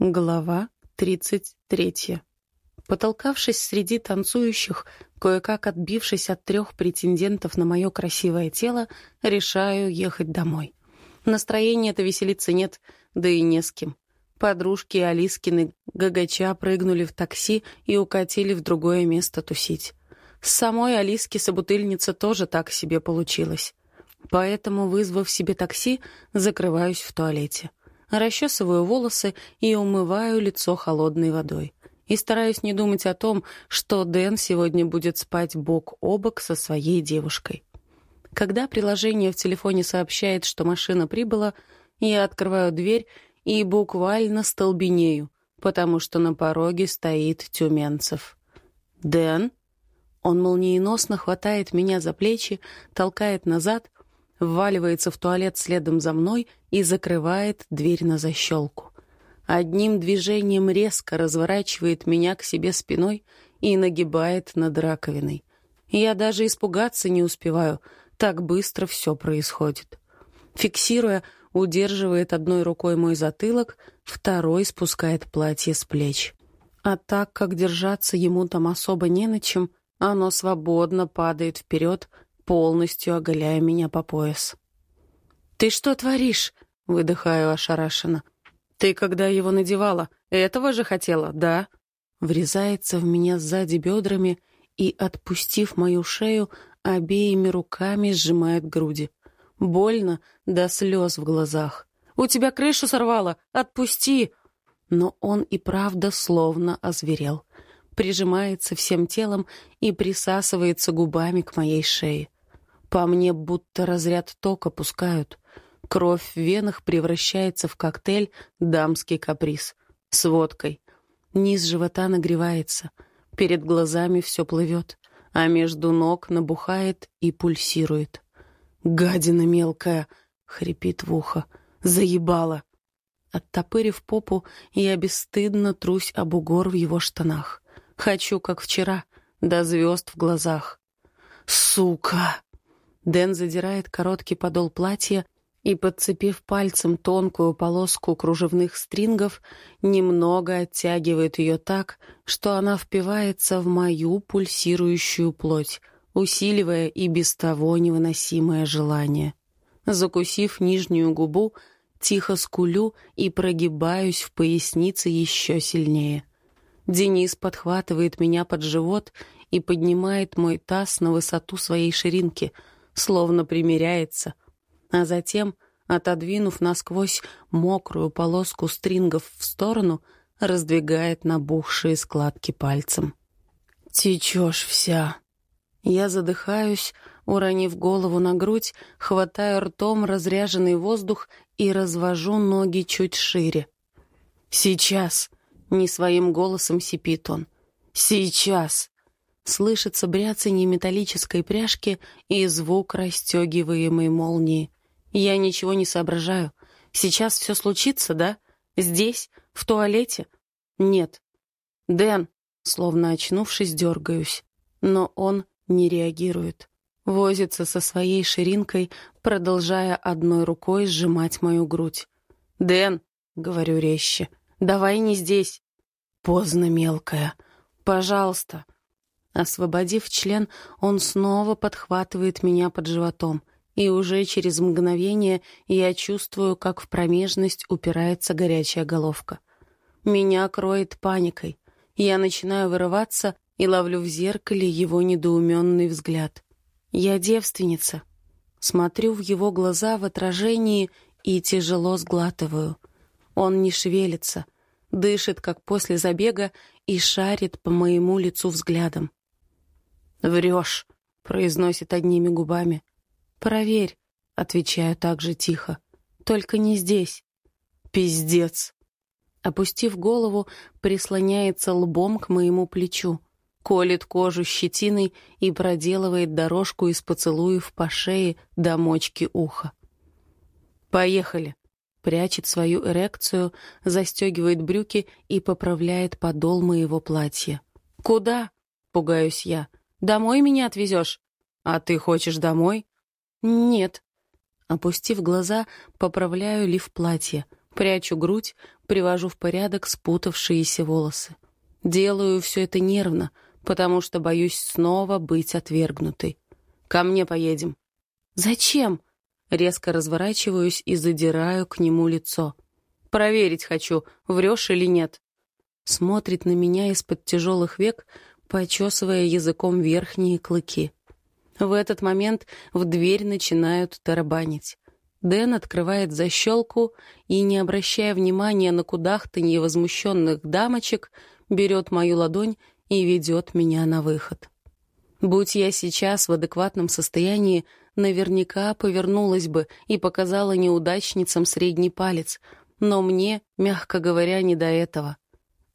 Глава тридцать третья. Потолкавшись среди танцующих, кое-как отбившись от трех претендентов на мое красивое тело, решаю ехать домой. Настроения-то веселиться нет, да и не с кем. Подружки Алискины гагача прыгнули в такси и укатили в другое место тусить. С самой Алиски собутыльница тоже так себе получилось. Поэтому, вызвав себе такси, закрываюсь в туалете расчесываю волосы и умываю лицо холодной водой. И стараюсь не думать о том, что Дэн сегодня будет спать бок о бок со своей девушкой. Когда приложение в телефоне сообщает, что машина прибыла, я открываю дверь и буквально столбенею, потому что на пороге стоит Тюменцев. «Дэн?» Он молниеносно хватает меня за плечи, толкает назад, вваливается в туалет следом за мной и закрывает дверь на защелку. Одним движением резко разворачивает меня к себе спиной и нагибает над раковиной. Я даже испугаться не успеваю, так быстро все происходит. Фиксируя, удерживает одной рукой мой затылок, второй спускает платье с плеч. А так как держаться ему там особо не на чем, оно свободно падает вперед, полностью оголяя меня по пояс. «Ты что творишь?» — выдыхаю ошарашенно. «Ты, когда его надевала, этого же хотела, да?» Врезается в меня сзади бедрами и, отпустив мою шею, обеими руками сжимает груди. Больно до слез в глазах. «У тебя крышу сорвало! Отпусти!» Но он и правда словно озверел. Прижимается всем телом и присасывается губами к моей шее. По мне будто разряд тока пускают. Кровь в венах превращается в коктейль «Дамский каприз» с водкой. Низ живота нагревается, перед глазами все плывет, а между ног набухает и пульсирует. «Гадина мелкая!» — хрипит в ухо. «Заебала!» Оттопырив попу, я бесстыдно трусь об угор в его штанах. Хочу, как вчера, до звезд в глазах. «Сука!» Дэн задирает короткий подол платья и, подцепив пальцем тонкую полоску кружевных стрингов, немного оттягивает ее так, что она впивается в мою пульсирующую плоть, усиливая и без того невыносимое желание. Закусив нижнюю губу, тихо скулю и прогибаюсь в пояснице еще сильнее. Денис подхватывает меня под живот и поднимает мой таз на высоту своей ширинки — словно примиряется, а затем, отодвинув насквозь мокрую полоску стрингов в сторону, раздвигает набухшие складки пальцем. «Течешь вся!» Я задыхаюсь, уронив голову на грудь, хватаю ртом разряженный воздух и развожу ноги чуть шире. «Сейчас!» — не своим голосом сипит он. «Сейчас!» Слышится бряцание металлической пряжки и звук расстегиваемой молнии. Я ничего не соображаю. Сейчас все случится, да? Здесь? В туалете? Нет. Дэн, словно очнувшись, дергаюсь. Но он не реагирует. Возится со своей ширинкой, продолжая одной рукой сжимать мою грудь. «Дэн», — говорю резче, — «давай не здесь». «Поздно, мелкая. Пожалуйста». Освободив член, он снова подхватывает меня под животом, и уже через мгновение я чувствую, как в промежность упирается горячая головка. Меня кроет паникой. Я начинаю вырываться и ловлю в зеркале его недоуменный взгляд. Я девственница. Смотрю в его глаза в отражении и тяжело сглатываю. Он не шевелится, дышит, как после забега, и шарит по моему лицу взглядом. «Врешь», — произносит одними губами. «Проверь», — отвечаю также тихо. «Только не здесь». «Пиздец». Опустив голову, прислоняется лбом к моему плечу, колет кожу щетиной и проделывает дорожку из поцелуев по шее до мочки уха. «Поехали», — прячет свою эрекцию, застегивает брюки и поправляет подол моего платья. «Куда?» — пугаюсь я. Домой меня отвезешь? А ты хочешь домой? Нет. Опустив глаза, поправляю лиф платья, Прячу грудь, привожу в порядок спутавшиеся волосы. Делаю все это нервно, потому что боюсь снова быть отвергнутой. «Ко мне поедем». «Зачем?» Резко разворачиваюсь и задираю к нему лицо. «Проверить хочу, врешь или нет». Смотрит на меня из-под тяжелых век, почесывая языком верхние клыки. В этот момент в дверь начинают тарабанить. Дэн открывает защелку и, не обращая внимания на кудахтанье возмущенных дамочек, берет мою ладонь и ведет меня на выход. Будь я сейчас в адекватном состоянии, наверняка повернулась бы и показала неудачницам средний палец, но мне, мягко говоря, не до этого.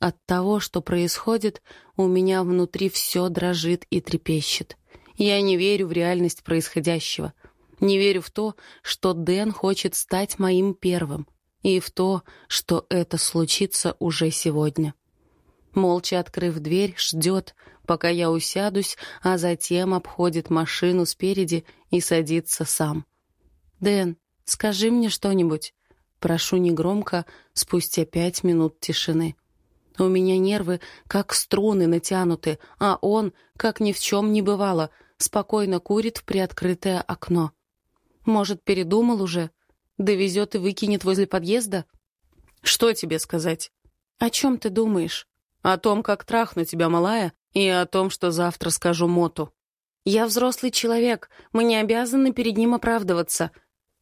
От того, что происходит, у меня внутри все дрожит и трепещет. Я не верю в реальность происходящего. Не верю в то, что Дэн хочет стать моим первым, и в то, что это случится уже сегодня. Молча открыв дверь, ждет, пока я усядусь, а затем обходит машину спереди и садится сам. «Дэн, скажи мне что-нибудь». Прошу негромко, спустя пять минут тишины. У меня нервы, как струны натянуты, а он, как ни в чем не бывало, спокойно курит в приоткрытое окно. Может, передумал уже? Довезет и выкинет возле подъезда? Что тебе сказать? О чем ты думаешь? О том, как трахну тебя, малая, и о том, что завтра скажу Моту. Я взрослый человек, мы не обязаны перед ним оправдываться.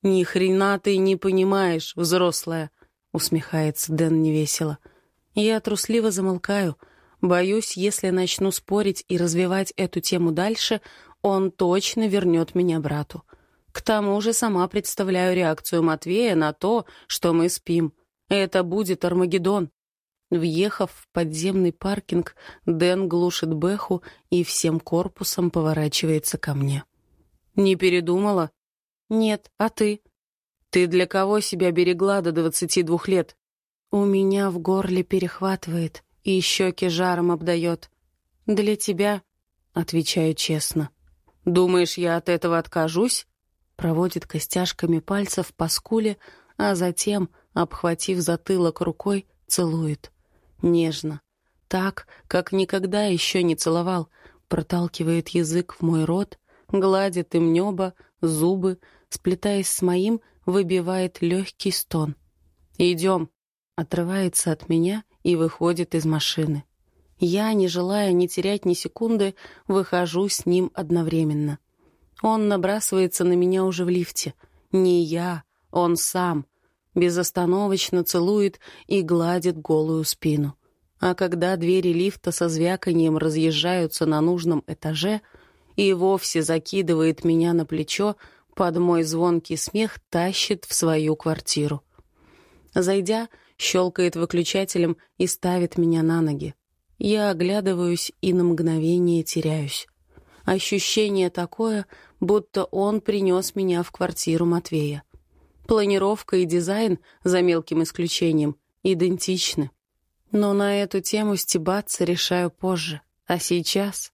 Ни хрена ты не понимаешь, взрослая, усмехается Дэн невесело. Я трусливо замолкаю. Боюсь, если начну спорить и развивать эту тему дальше, он точно вернет меня брату. К тому же сама представляю реакцию Матвея на то, что мы спим. Это будет Армагеддон. Въехав в подземный паркинг, Дэн глушит Бэху и всем корпусом поворачивается ко мне. «Не передумала?» «Нет, а ты?» «Ты для кого себя берегла до двадцати двух лет?» «У меня в горле перехватывает и щеки жаром обдает. Для тебя?» — отвечаю честно. «Думаешь, я от этого откажусь?» Проводит костяшками пальцев по скуле, а затем, обхватив затылок рукой, целует. Нежно. Так, как никогда еще не целовал. Проталкивает язык в мой рот, гладит им небо, зубы, сплетаясь с моим, выбивает легкий стон. «Идем», отрывается от меня и выходит из машины. Я, не желая не терять ни секунды, выхожу с ним одновременно. Он набрасывается на меня уже в лифте. Не я, он сам безостановочно целует и гладит голую спину. А когда двери лифта со звяканием разъезжаются на нужном этаже, и вовсе закидывает меня на плечо, под мой звонкий смех тащит в свою квартиру. Зайдя, щелкает выключателем и ставит меня на ноги. Я оглядываюсь и на мгновение теряюсь. Ощущение такое, будто он принес меня в квартиру Матвея. Планировка и дизайн, за мелким исключением, идентичны. Но на эту тему стебаться решаю позже. А сейчас?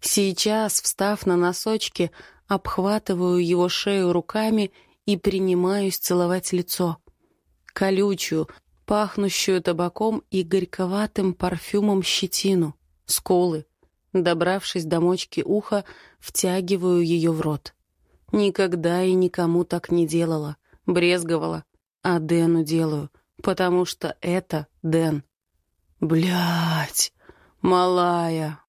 Сейчас, встав на носочки, обхватываю его шею руками и принимаюсь целовать лицо. Колючую, пахнущую табаком и горьковатым парфюмом щетину, сколы. Добравшись до мочки уха, втягиваю ее в рот. Никогда и никому так не делала брезговала, а Дэну делаю, потому что это Дэн. Блять, малая,